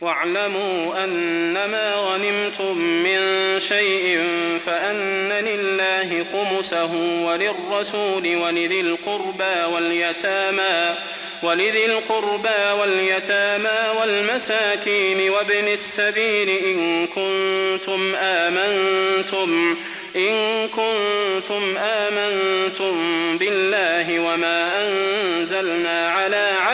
واعلموا أنما غنمتم من شيء فأن لله خمسه وللرسول ولذي القربى واليتامى ولذي القربى واليتامى والمساكين وابن السبيل إن كنتم آمنتم إن كنتم آمنتم بالله وما أنزلنا على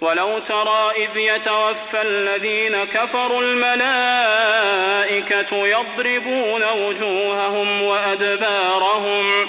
ولو ترى إذ يتوفى الذين كفروا الملائكة يضربون وجوههم وأدبارهم